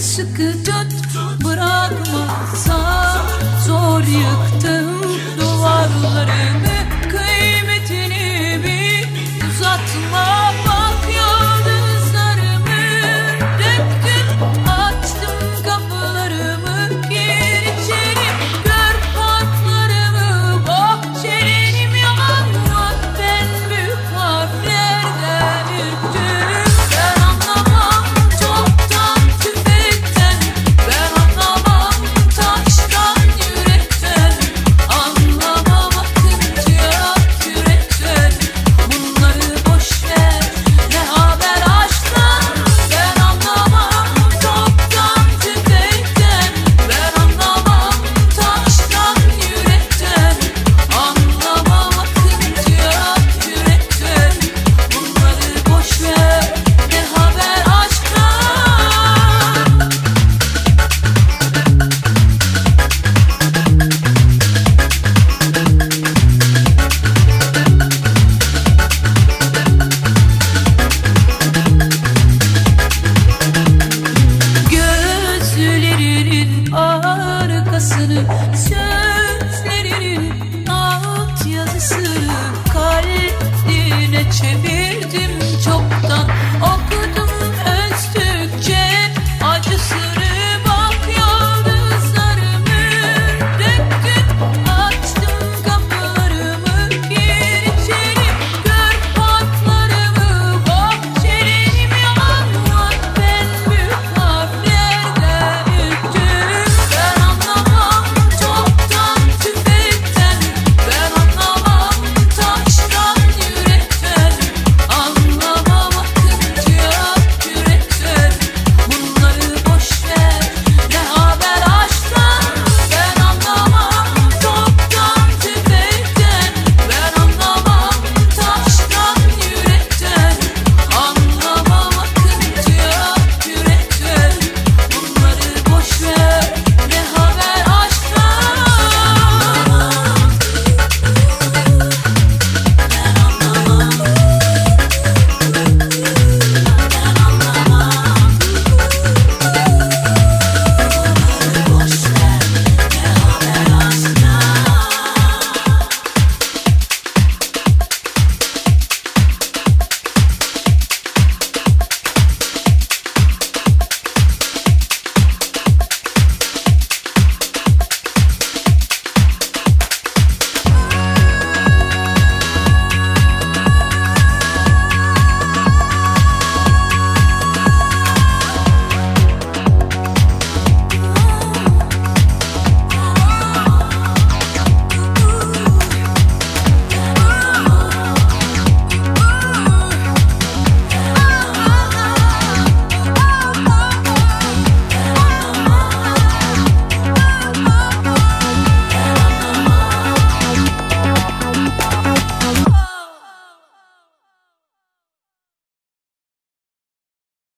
sıkı tut bırakma. Zor yıktım duvarlarını kalbine çevirdim